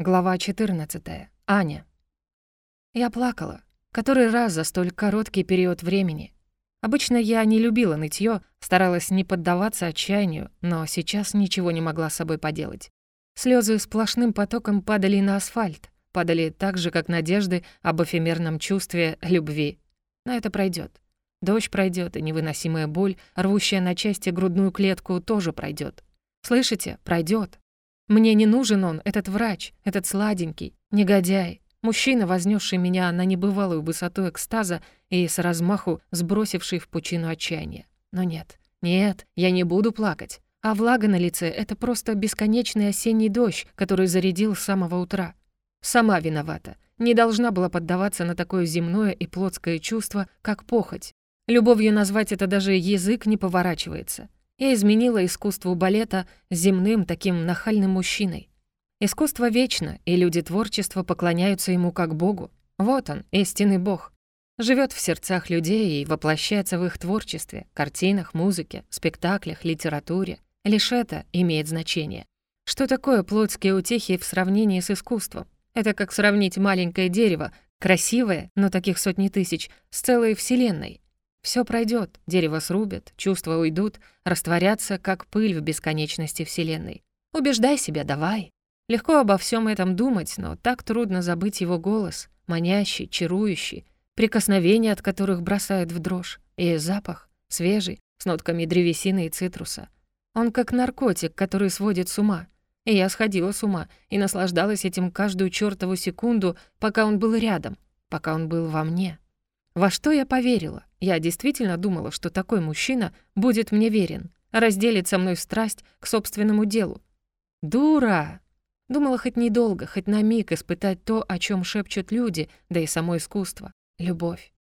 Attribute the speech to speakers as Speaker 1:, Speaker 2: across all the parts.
Speaker 1: Глава 14. Аня. Я плакала. Который раз за столь короткий период времени. Обычно я не любила нытье, старалась не поддаваться отчаянию, но сейчас ничего не могла с собой поделать. Слезы сплошным потоком падали на асфальт, падали так же, как надежды об эфемерном чувстве любви. Но это пройдет. Дождь пройдет, и невыносимая боль, рвущая на части грудную клетку, тоже пройдет. Слышите? Пройдет. Мне не нужен он, этот врач, этот сладенький, негодяй, мужчина, вознесший меня на небывалую высоту экстаза и с размаху сбросивший в пучину отчаяния. Но нет, нет, я не буду плакать. А влага на лице — это просто бесконечный осенний дождь, который зарядил с самого утра. Сама виновата. Не должна была поддаваться на такое земное и плотское чувство, как похоть. Любовью назвать это даже язык не поворачивается. Я изменила искусству балета земным таким нахальным мужчиной. Искусство вечно, и люди творчества поклоняются ему как богу. Вот он, истинный бог. Живет в сердцах людей и воплощается в их творчестве, картинах, музыке, спектаклях, литературе. Лишь это имеет значение. Что такое плотские утехи в сравнении с искусством? Это как сравнить маленькое дерево, красивое, но таких сотни тысяч, с целой вселенной. Все пройдет, дерево срубят, чувства уйдут, растворятся, как пыль в бесконечности Вселенной. Убеждай себя, давай. Легко обо всем этом думать, но так трудно забыть его голос, манящий, чарующий, прикосновения от которых бросают в дрожь, и запах, свежий, с нотками древесины и цитруса. Он как наркотик, который сводит с ума. И я сходила с ума и наслаждалась этим каждую чёртову секунду, пока он был рядом, пока он был во мне. Во что я поверила? Я действительно думала, что такой мужчина будет мне верен, разделит со мной страсть к собственному делу. Дура! Думала хоть недолго, хоть на миг испытать то, о чем шепчут люди, да и само искусство — любовь.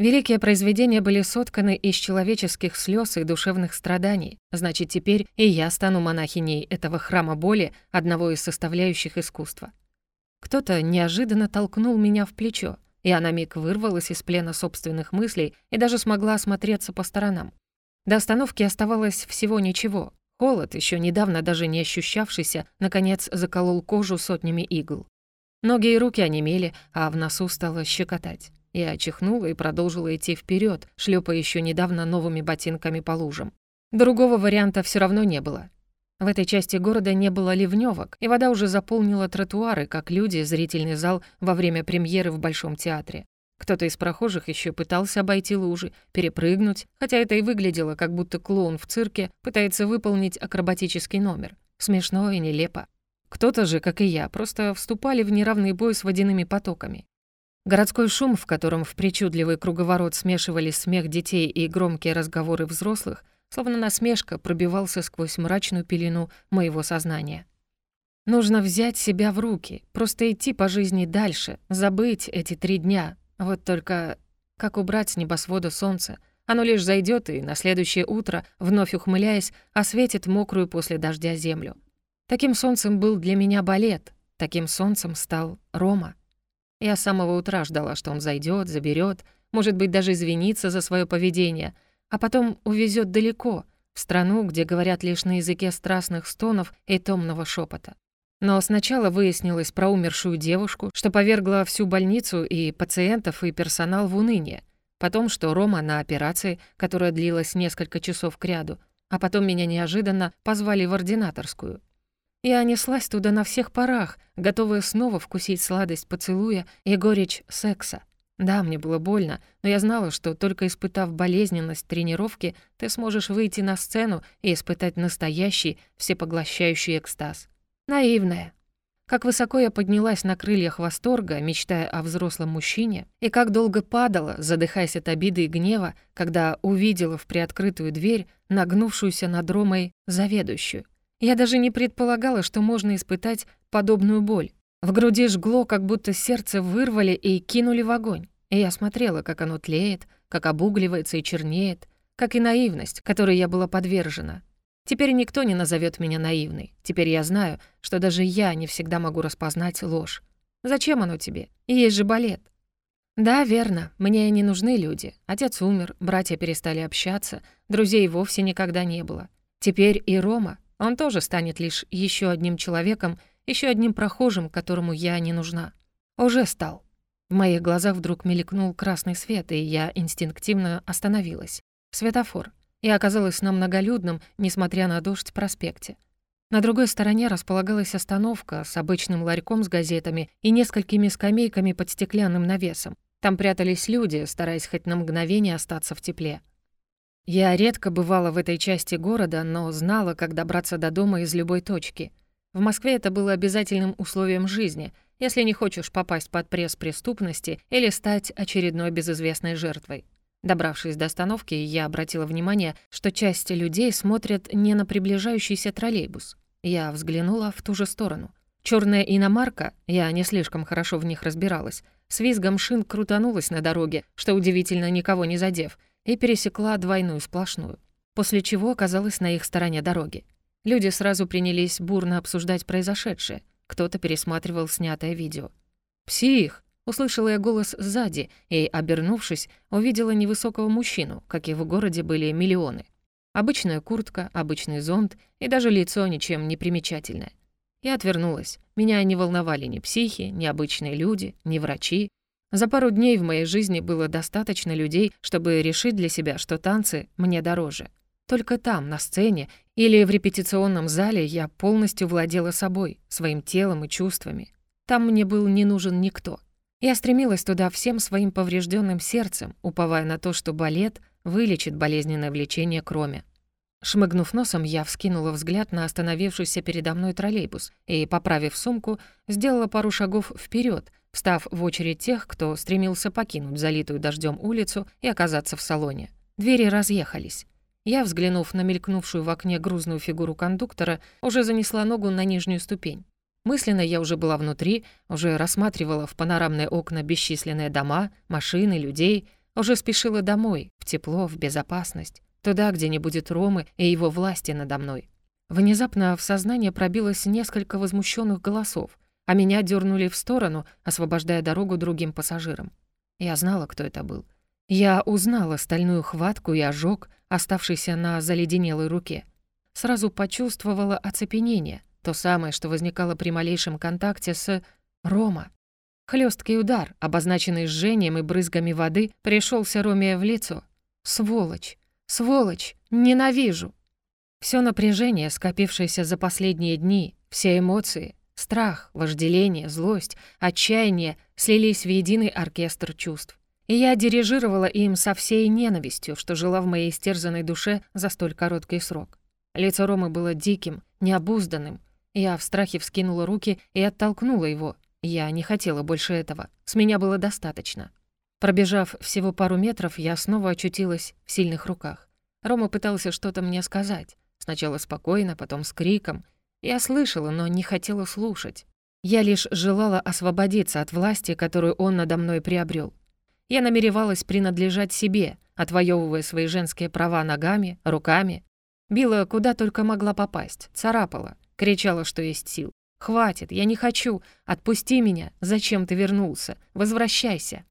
Speaker 1: Великие произведения были сотканы из человеческих слез и душевных страданий. Значит, теперь и я стану монахиней этого храма боли, одного из составляющих искусства. Кто-то неожиданно толкнул меня в плечо. Я на миг вырвалась из плена собственных мыслей и даже смогла осмотреться по сторонам. До остановки оставалось всего ничего. Холод, еще недавно даже не ощущавшийся, наконец заколол кожу сотнями игл. Ноги и руки онемели, а в носу стало щекотать. Я чихнула и продолжила идти вперед, шлепая еще недавно новыми ботинками по лужам. Другого варианта все равно не было. В этой части города не было ливнёвок, и вода уже заполнила тротуары, как люди, зрительный зал во время премьеры в Большом театре. Кто-то из прохожих еще пытался обойти лужи, перепрыгнуть, хотя это и выглядело, как будто клоун в цирке пытается выполнить акробатический номер. Смешно и нелепо. Кто-то же, как и я, просто вступали в неравный бой с водяными потоками. Городской шум, в котором в причудливый круговорот смешивались смех детей и громкие разговоры взрослых, словно насмешка пробивался сквозь мрачную пелену моего сознания. Нужно взять себя в руки, просто идти по жизни дальше, забыть эти три дня. Вот только как убрать с небосвода солнце? Оно лишь зайдет и на следующее утро, вновь ухмыляясь, осветит мокрую после дождя землю. Таким солнцем был для меня балет, таким солнцем стал Рома. Я с самого утра ждала, что он зайдет, заберет, может быть, даже извинится за свое поведение, а потом увезет далеко, в страну, где говорят лишь на языке страстных стонов и томного шепота. Но сначала выяснилось про умершую девушку, что повергла всю больницу и пациентов, и персонал в уныние. Потом, что Рома на операции, которая длилась несколько часов кряду, а потом меня неожиданно позвали в ординаторскую. Я неслась туда на всех парах, готовая снова вкусить сладость поцелуя и горечь секса. Да, мне было больно, но я знала, что только испытав болезненность тренировки, ты сможешь выйти на сцену и испытать настоящий, всепоглощающий экстаз. Наивная. Как высоко я поднялась на крыльях восторга, мечтая о взрослом мужчине, и как долго падала, задыхаясь от обиды и гнева, когда увидела в приоткрытую дверь нагнувшуюся над Ромой заведующую. Я даже не предполагала, что можно испытать подобную боль. В груди жгло, как будто сердце вырвали и кинули в огонь. И я смотрела, как оно тлеет, как обугливается и чернеет, как и наивность, которой я была подвержена. Теперь никто не назовет меня наивной. Теперь я знаю, что даже я не всегда могу распознать ложь. Зачем оно тебе? Есть же балет. Да, верно, мне не нужны люди. Отец умер, братья перестали общаться, друзей вовсе никогда не было. Теперь и Рома, он тоже станет лишь еще одним человеком, еще одним прохожим, которому я не нужна. Уже стал. В моих глазах вдруг мелькнул красный свет, и я инстинктивно остановилась. Светофор. И оказалась на многолюдном, несмотря на дождь, проспекте. На другой стороне располагалась остановка с обычным ларьком с газетами и несколькими скамейками под стеклянным навесом. Там прятались люди, стараясь хоть на мгновение остаться в тепле. Я редко бывала в этой части города, но знала, как добраться до дома из любой точки. В Москве это было обязательным условием жизни, если не хочешь попасть под пресс преступности или стать очередной безызвестной жертвой. Добравшись до остановки, я обратила внимание, что часть людей смотрят не на приближающийся троллейбус. Я взглянула в ту же сторону. Черная иномарка, я не слишком хорошо в них разбиралась, с визгом шин крутанулась на дороге, что удивительно никого не задев, и пересекла двойную сплошную, после чего оказалась на их стороне дороги. Люди сразу принялись бурно обсуждать произошедшее, кто-то пересматривал снятое видео. «Псих!» — услышала я голос сзади и, обернувшись, увидела невысокого мужчину, каких в городе были миллионы. Обычная куртка, обычный зонт и даже лицо ничем не примечательное. Я отвернулась. Меня не волновали ни психи, ни обычные люди, ни врачи. За пару дней в моей жизни было достаточно людей, чтобы решить для себя, что танцы мне дороже. Только там, на сцене или в репетиционном зале я полностью владела собой, своим телом и чувствами. Там мне был не нужен никто. Я стремилась туда всем своим поврежденным сердцем, уповая на то, что балет вылечит болезненное влечение к Роме. Шмыгнув носом, я вскинула взгляд на остановившийся передо мной троллейбус и, поправив сумку, сделала пару шагов вперед, встав в очередь тех, кто стремился покинуть залитую дождем улицу и оказаться в салоне. Двери разъехались. Я, взглянув на мелькнувшую в окне грузную фигуру кондуктора, уже занесла ногу на нижнюю ступень. Мысленно я уже была внутри, уже рассматривала в панорамные окна бесчисленные дома, машины, людей, уже спешила домой, в тепло, в безопасность. Туда, где не будет Ромы и его власти надо мной. Внезапно в сознание пробилось несколько возмущенных голосов, а меня дернули в сторону, освобождая дорогу другим пассажирам. Я знала, кто это был. Я узнала стальную хватку и ожог, оставшийся на заледенелой руке. Сразу почувствовала оцепенение, то самое, что возникало при малейшем контакте с Рома. Хлесткий удар, обозначенный жжением и брызгами воды, пришелся Роме в лицо. Сволочь! Сволочь! Ненавижу!» Все напряжение, скопившееся за последние дни, все эмоции, страх, вожделение, злость, отчаяние слились в единый оркестр чувств. И я дирижировала им со всей ненавистью, что жила в моей истерзанной душе за столь короткий срок. Лицо Ромы было диким, необузданным. Я в страхе вскинула руки и оттолкнула его. Я не хотела больше этого. С меня было достаточно. Пробежав всего пару метров, я снова очутилась в сильных руках. Рома пытался что-то мне сказать. Сначала спокойно, потом с криком. Я слышала, но не хотела слушать. Я лишь желала освободиться от власти, которую он надо мной приобрел. Я намеревалась принадлежать себе, отвоевывая свои женские права ногами, руками. Била куда только могла попасть, царапала, кричала, что есть сил. «Хватит, я не хочу! Отпусти меня! Зачем ты вернулся? Возвращайся!»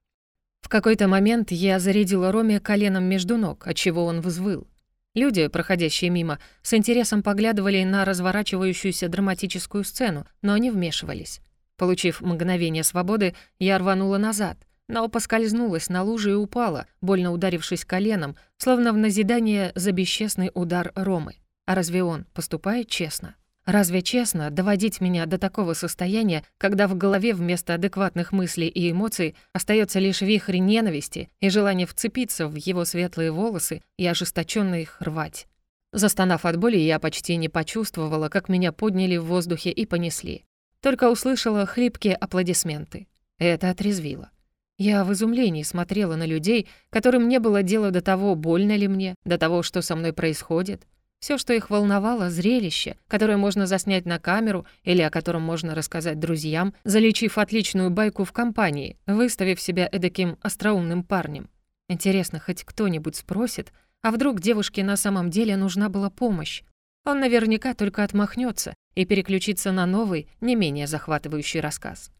Speaker 1: В какой-то момент я зарядила Роме коленом между ног, отчего он взвыл. Люди, проходящие мимо, с интересом поглядывали на разворачивающуюся драматическую сцену, но не вмешивались. Получив мгновение свободы, я рванула назад, но поскользнулась на луже и упала, больно ударившись коленом, словно в назидание за бесчестный удар Ромы. А разве он поступает честно? Разве честно доводить меня до такого состояния, когда в голове вместо адекватных мыслей и эмоций остается лишь вихрь ненависти и желание вцепиться в его светлые волосы и ожесточенно их рвать? Застонав от боли, я почти не почувствовала, как меня подняли в воздухе и понесли. Только услышала хлипкие аплодисменты. Это отрезвило. Я в изумлении смотрела на людей, которым не было дела до того, больно ли мне, до того, что со мной происходит. Все, что их волновало, зрелище, которое можно заснять на камеру или о котором можно рассказать друзьям, залечив отличную байку в компании, выставив себя эдаким остроумным парнем. Интересно, хоть кто-нибудь спросит, а вдруг девушке на самом деле нужна была помощь? Он наверняка только отмахнется и переключится на новый, не менее захватывающий рассказ.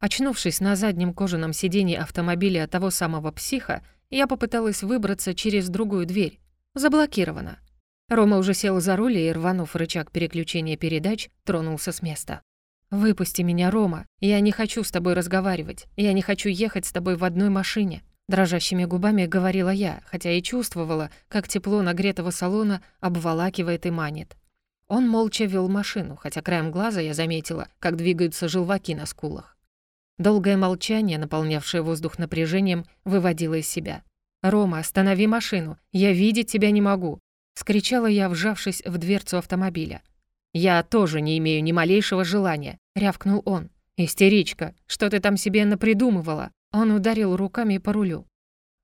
Speaker 1: Очнувшись на заднем кожаном сиденье автомобиля того самого психа, я попыталась выбраться через другую дверь. Заблокировано. Рома уже сел за руль и, рванув рычаг переключения передач, тронулся с места. «Выпусти меня, Рома. Я не хочу с тобой разговаривать. Я не хочу ехать с тобой в одной машине». Дрожащими губами говорила я, хотя и чувствовала, как тепло нагретого салона обволакивает и манит. Он молча вел машину, хотя краем глаза я заметила, как двигаются желваки на скулах. Долгое молчание, наполнявшее воздух напряжением, выводило из себя. «Рома, останови машину! Я видеть тебя не могу!» — скричала я, вжавшись в дверцу автомобиля. «Я тоже не имею ни малейшего желания», — рявкнул он. «Истеричка, что ты там себе напридумывала?» Он ударил руками по рулю.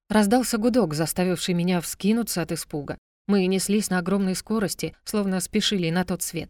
Speaker 1: Раздался гудок, заставивший меня вскинуться от испуга. Мы неслись на огромной скорости, словно спешили на тот свет.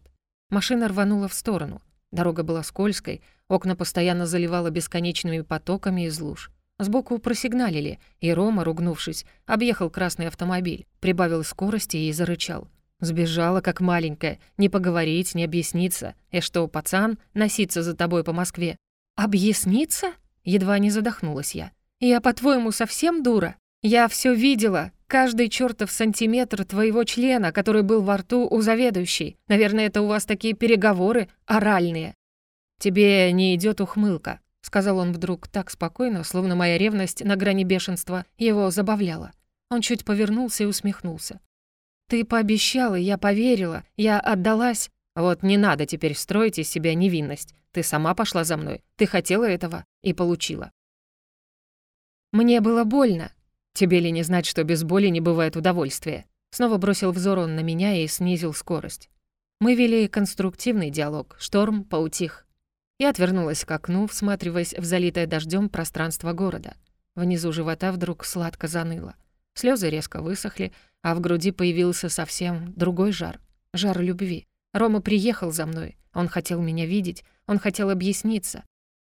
Speaker 1: Машина рванула в сторону. Дорога была скользкой, окна постоянно заливало бесконечными потоками из луж. Сбоку просигналили, и Рома, ругнувшись, объехал красный автомобиль, прибавил скорости и зарычал. Сбежала, как маленькая, не поговорить, не объясниться. И что, пацан, носиться за тобой по Москве? «Объясниться?» Едва не задохнулась я. «Я, по-твоему, совсем дура? Я все видела, каждый чертов сантиметр твоего члена, который был во рту у заведующей. Наверное, это у вас такие переговоры оральные». «Тебе не идет ухмылка», — сказал он вдруг так спокойно, словно моя ревность на грани бешенства его забавляла. Он чуть повернулся и усмехнулся. «Ты пообещала, я поверила, я отдалась. Вот не надо теперь строить из себя невинность. Ты сама пошла за мной, ты хотела этого и получила». «Мне было больно. Тебе ли не знать, что без боли не бывает удовольствия?» Снова бросил взор он на меня и снизил скорость. Мы вели конструктивный диалог, шторм поутих. Я отвернулась к окну, всматриваясь в залитое дождем пространство города. Внизу живота вдруг сладко заныло. Слезы резко высохли, а в груди появился совсем другой жар. Жар любви. Рома приехал за мной. Он хотел меня видеть, он хотел объясниться.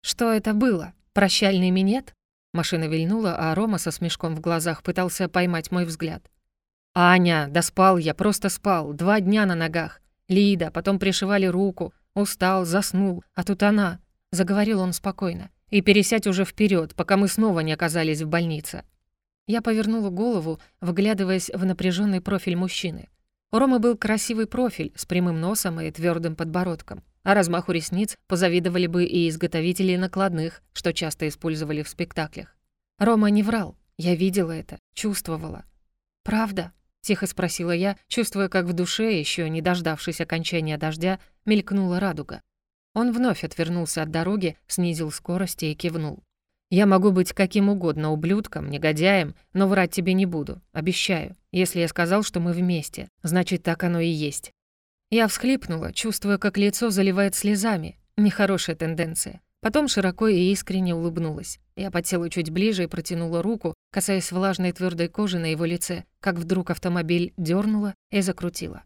Speaker 1: Что это было? Прощальный минет? Машина вильнула, а Рома со смешком в глазах пытался поймать мой взгляд. «Аня, да спал я, просто спал, два дня на ногах. Лида, потом пришивали руку, устал, заснул, а тут она...» Заговорил он спокойно. «И пересядь уже вперед, пока мы снова не оказались в больнице». Я повернула голову, вглядываясь в напряженный профиль мужчины. У Ромы был красивый профиль с прямым носом и твердым подбородком. А размаху ресниц позавидовали бы и изготовители накладных, что часто использовали в спектаклях. Рома не врал. Я видела это, чувствовала. «Правда?» — тихо спросила я, чувствуя, как в душе, еще не дождавшись окончания дождя, мелькнула радуга. Он вновь отвернулся от дороги, снизил скорость и кивнул. Я могу быть каким угодно ублюдком, негодяем, но врать тебе не буду, обещаю. Если я сказал, что мы вместе, значит, так оно и есть». Я всхлипнула, чувствуя, как лицо заливает слезами. Нехорошая тенденция. Потом широко и искренне улыбнулась. Я подсела чуть ближе и протянула руку, касаясь влажной твердой кожи на его лице, как вдруг автомобиль дернула и закрутила.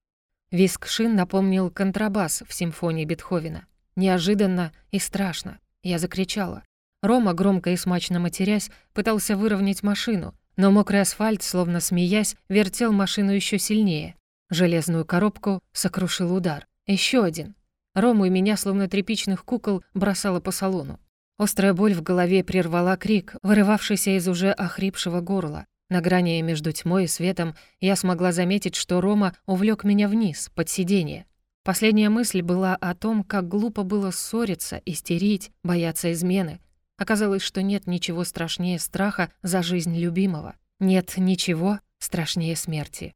Speaker 1: Виск шин напомнил контрабас в симфонии Бетховена. Неожиданно и страшно. Я закричала. Рома, громко и смачно матерясь, пытался выровнять машину, но мокрый асфальт, словно смеясь, вертел машину еще сильнее. Железную коробку сокрушил удар. Еще один. Рому и меня, словно тряпичных кукол, бросало по салону. Острая боль в голове прервала крик, вырывавшийся из уже охрипшего горла. На грани между тьмой и светом я смогла заметить, что Рома увлек меня вниз, под сиденье. Последняя мысль была о том, как глупо было ссориться, истерить, бояться измены, Оказалось, что нет ничего страшнее страха за жизнь любимого. Нет ничего страшнее смерти.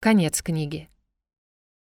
Speaker 1: Конец книги.